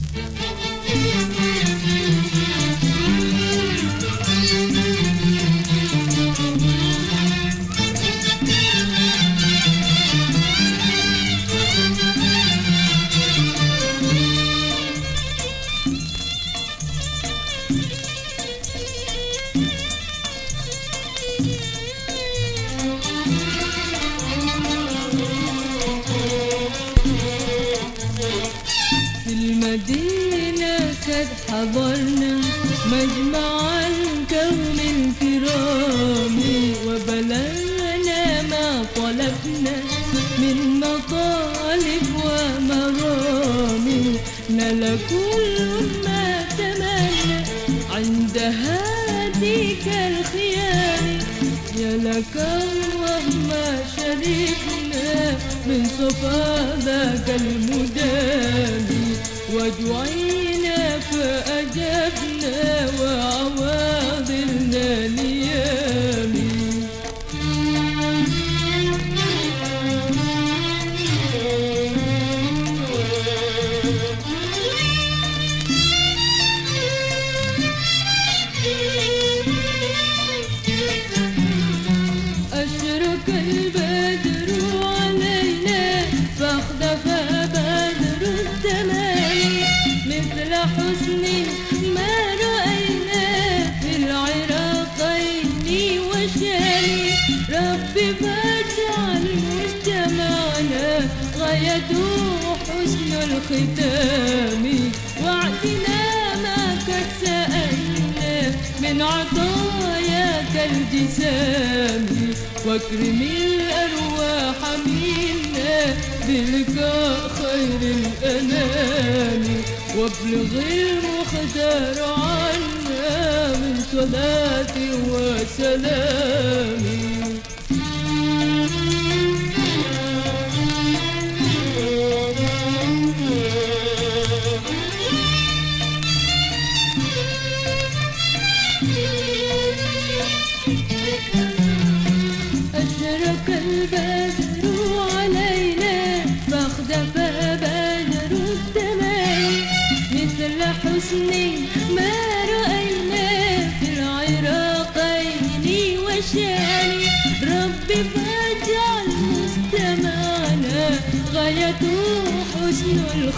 في no الختام وعدنا ما قد سألنا من عطاياك الجسام واكرم الأرواح منا بلقاء خير الأنام وابلغ المختار عنا من صلاة وسلام.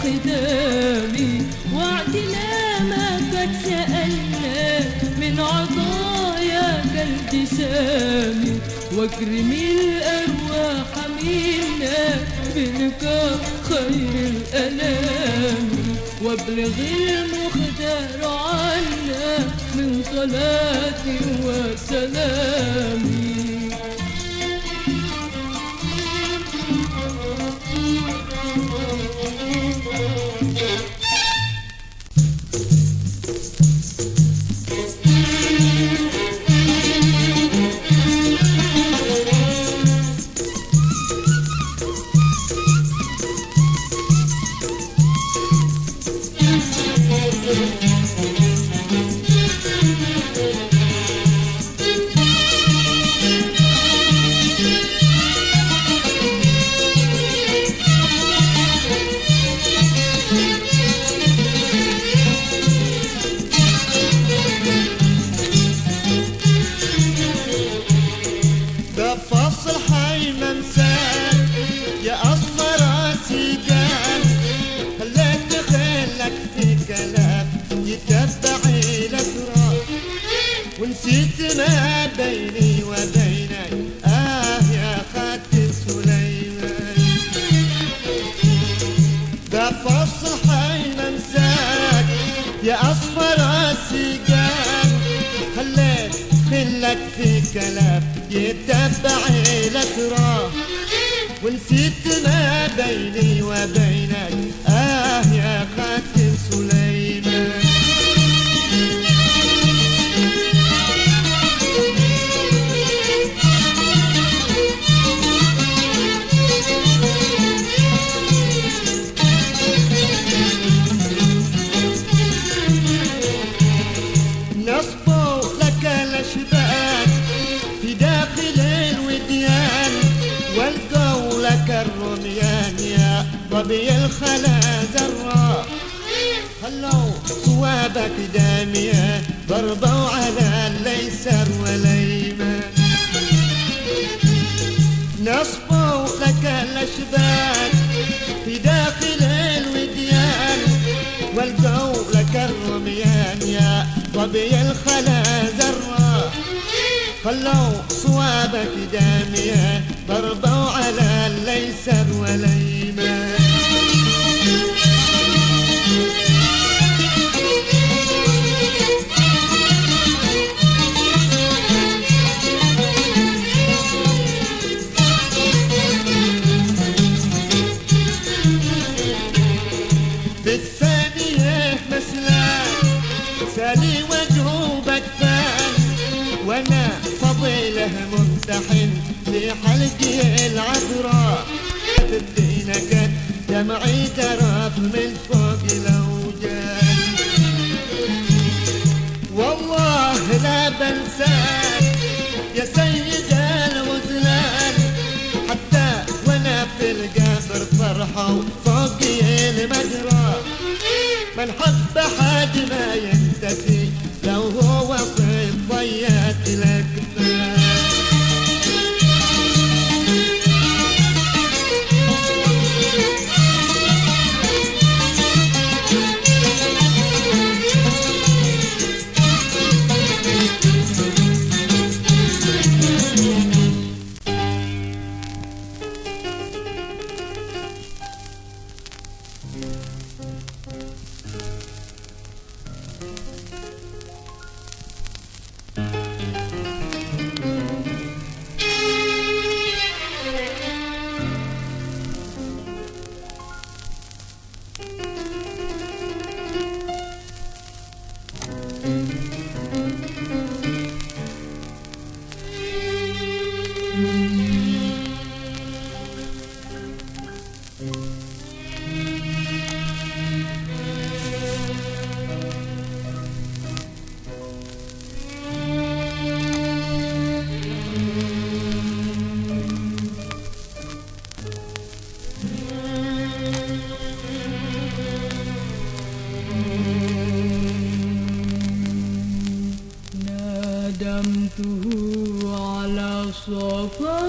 الختام وعدنا ما قد سألنا من عطاياك الجسام واكرم الأرواح منا بلقاء خير الأنام وابلغ المختار عنا من صلاة وسلام. فصل حي منساك يا أصفر السجان خليت خلك في كلام يتبع الأسرار ونسيت ما بيني وبينك يا ظبي الخلا زرا خلوا صوابك دامية ضربوا على الايسر والايمن نصبوا لك الاشباك في داخل الوديان. والقوا لك الرميان يا ظبي الخلا زرا خلوا صوابك دامية ضربوا على الايسر والايمن فضيله ممتحن في حلقي العذراء. تدينك دمعي تراب من فوق الاوجان والله لا بنساك يا سيد الغزلان حتى وأنا في القبر فرحة فوقي المجرى. من حب حد ما ينتسي ندمته على الصفا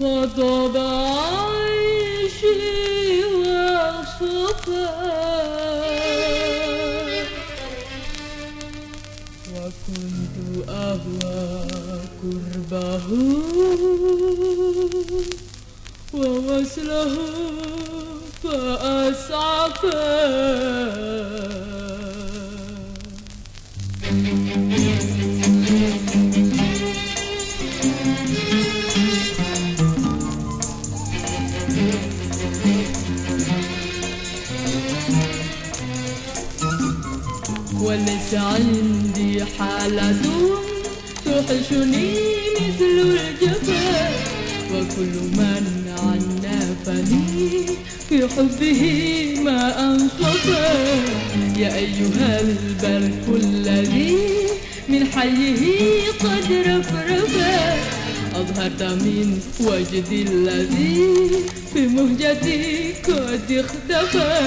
وطب عيشي وصفا وكنت أهوى قربه ووصله فأسعفا وليس عندي حالة توحشني مثل الجفا وكل من عنفني في حبه ما أنصفا يا أيها البرق الذي من حيه قد رفرفا أظهرت من وجدي الذي في مهجتي قد اختفى.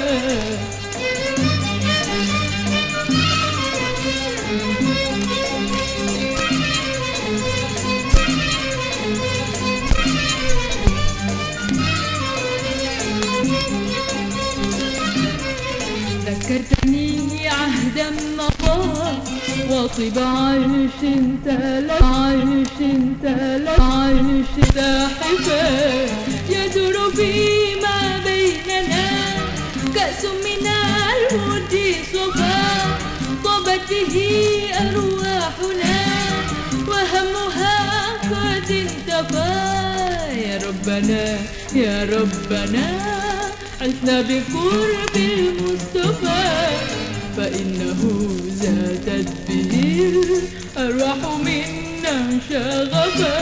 وطب عيش تلا عيش تلا عيش ساحفا يدور فيما بيننا. كأس من الود صفا. طابت به أرواحنا. وهمها قد انتفى. يا ربنا يا ربنا عشنا بقرب المصطفى. فإنه زادت به الأرواح منا شغفا.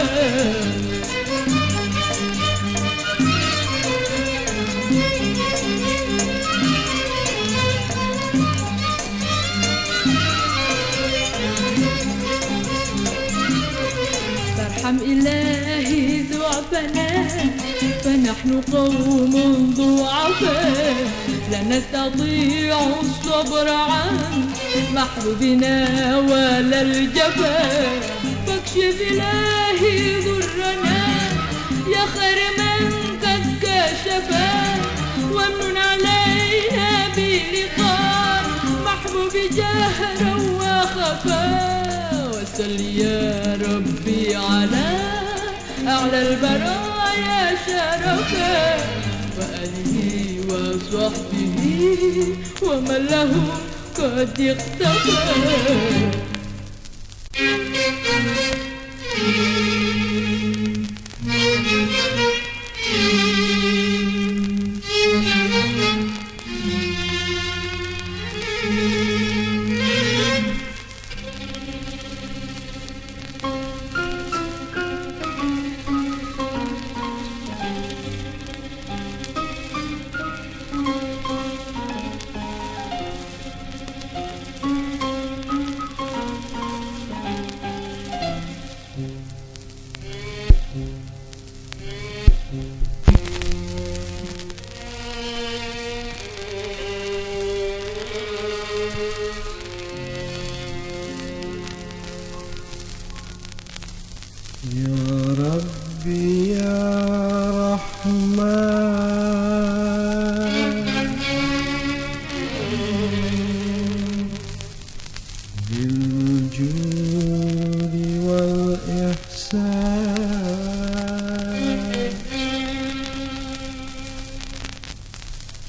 فارحم إلهي ضعفنا. فنحن قوم ضعفاء لا نستطيع الصبر عن محبوبنا ولا الجفاء. فاكشف إلهي ضرنا يا خير من قد كشفا. وامن علينا بلقاء محبوب جهرا وخفا. وسل يا ربي على أعلى البرايا شرفا وآله وصحبه ومن له قد اقتفى.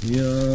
يا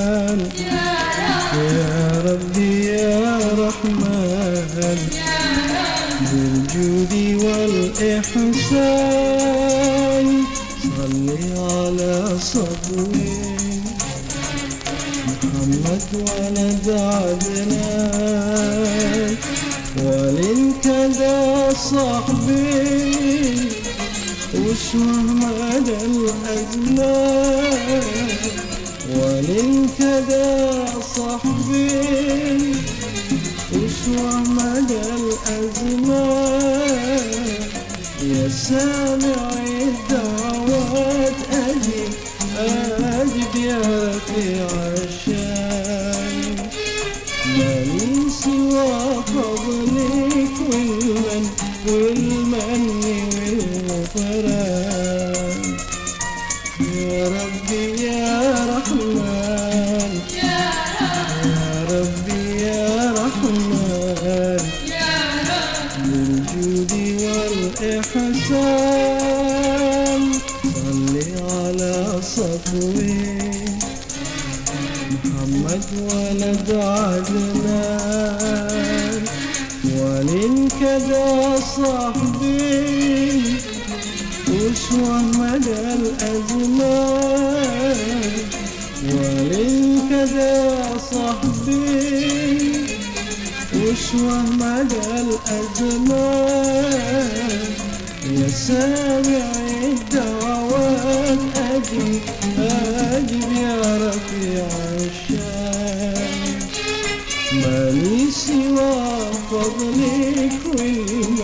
رحمن يا ربي يا رحمن. بالجود والإحسان صل على صبري محمد ولد عدنان وللكذا صحبي. وشوه بالجود والإحسان. صل على صفوي محمد ولد عدنان وللكذا صحبي وشوى مدى الأزمان. وللكذا صحبي وشوى مدى الأزمان. يا سامع الدعوات أجب أجب يا رفيع الشان ما لي سوى فضلك والمن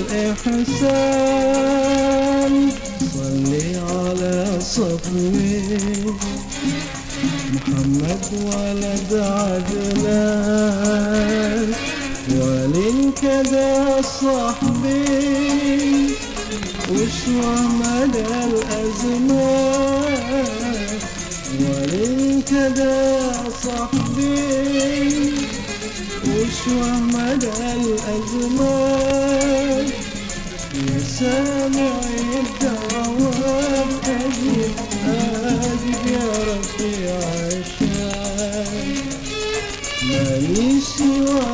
الإحسان. صلي على صفوي محمد ولد عدنان. ولن كذا صحبي وشوى مدى الأزمان ولن كذا صحبي وشوى مدى الأزمان يا سامع الدعوات أجب أجب يا رفيع الشام مالي سوى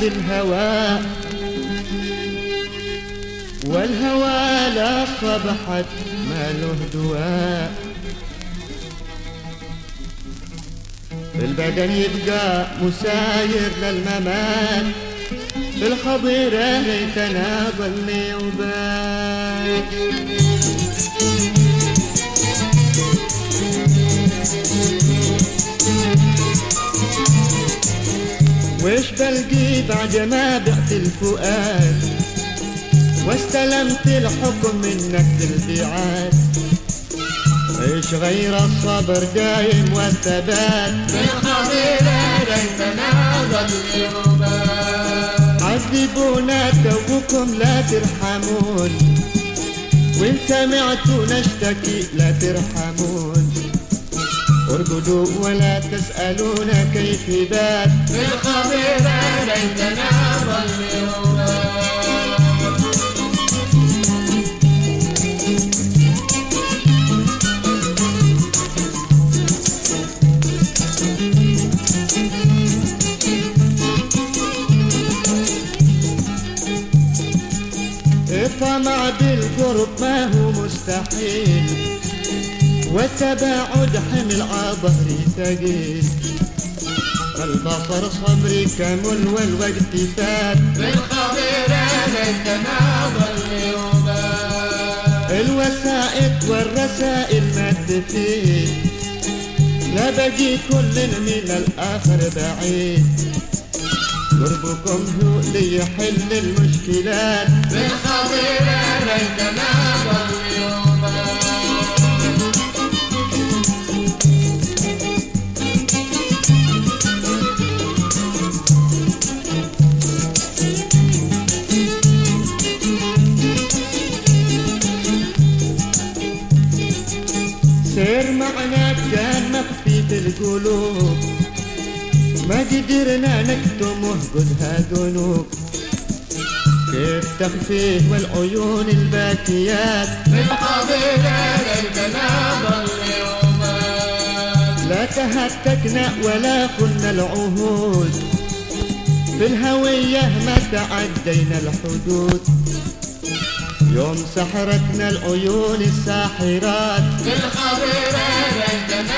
معذب بالهوى والهوى لا صبحت ما له دواء البدن يبقى مساير للممات. بالخضيرة يتناضل وبات وش ما بعت الفؤاد. واستلمت الحكم منك بالبيعات إيش غير الصبر دايم والثبات؟ بالخضيرة ليتناضل اليوبان عذبونا توبكم لا ترحمون. وإن سمعتوا نشتكي لا ترحمون. ارقدوا ولا تسألون كيف بات. بالخضيرة ليتناضل اليوبان الطمع بالقرب ما هو مستحيل. والتباعد حمل عظهري ثقيل. البصر صبري كمل والوقت فات بالخضيرة ليتناضل اليوبان الوسائط والرسائل ما تفيد. لا بقي كل من الآخر بعيد. قربكم هو اللي يحل المشكلات. بالخضيرة ليتناضل اليوبان القلوب ما قدرنا نكتمه قدها ذنوب كيف تخفيه والعيون الباكيات؟ بالخضيرة ليتناضل اليوبان لا تهتكنا ولا خلنا العهود. في الهوية ما تعدينا الحدود. يوم سحرتنا العيون الساحرات. بالخضيرة ليتناضل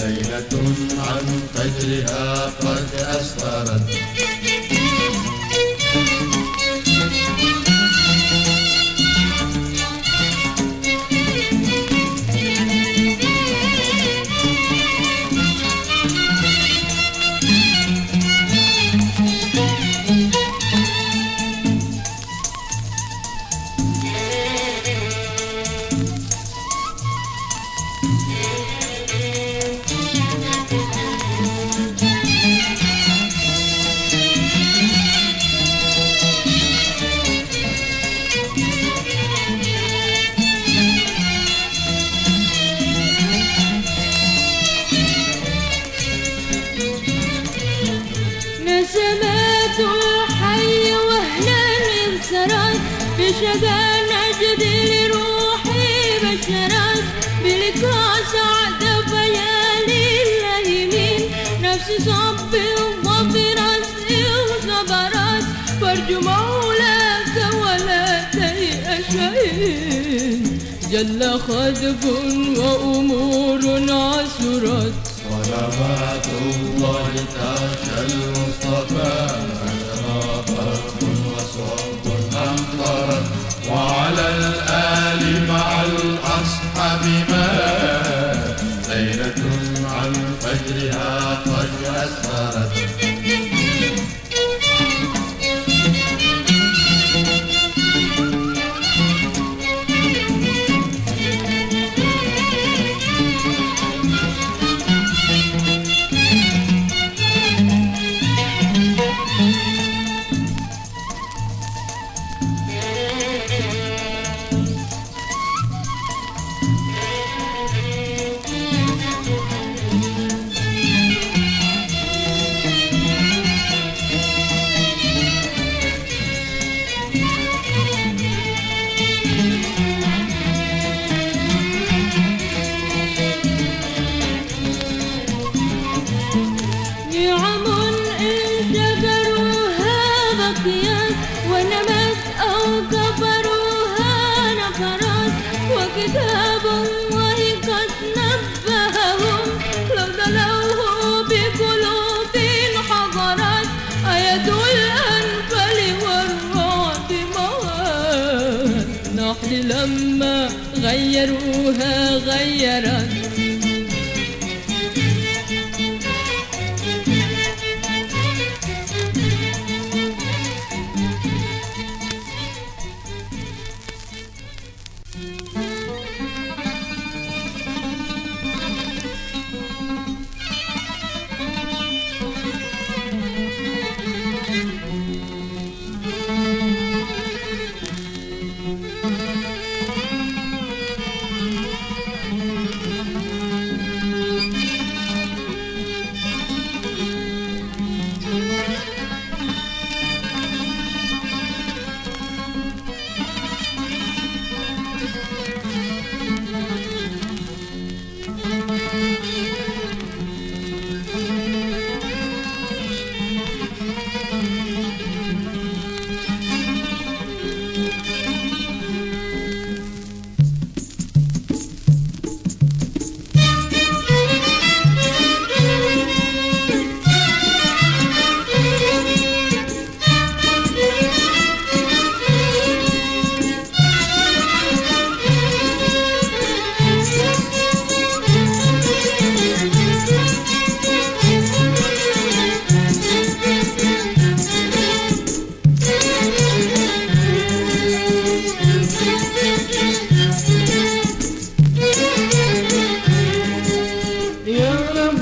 ليلة عن فجرها قد مولاك ولا جل خذب وأمور عسرت صلوات الله تعشى المصطفى على برق وصوب أمطرت وعلى الآل مع الأصحاب مات Satmara.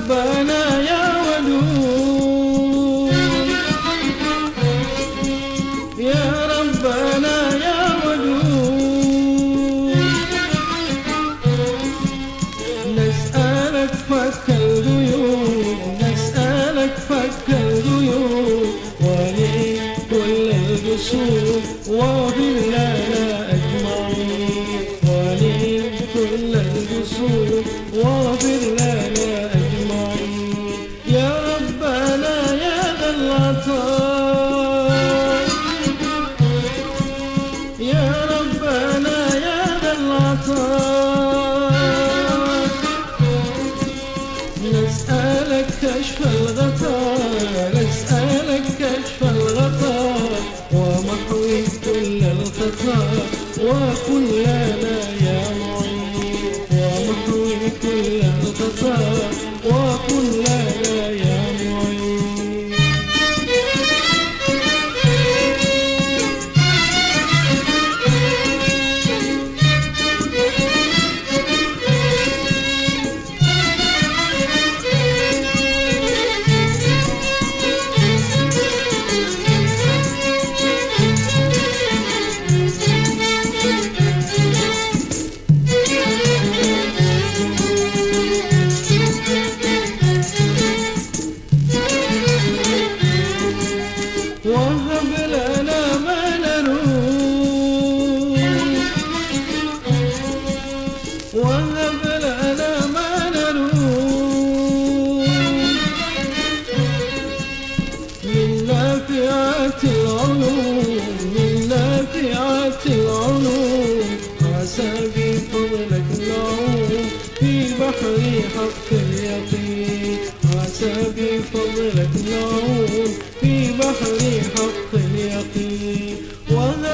but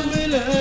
will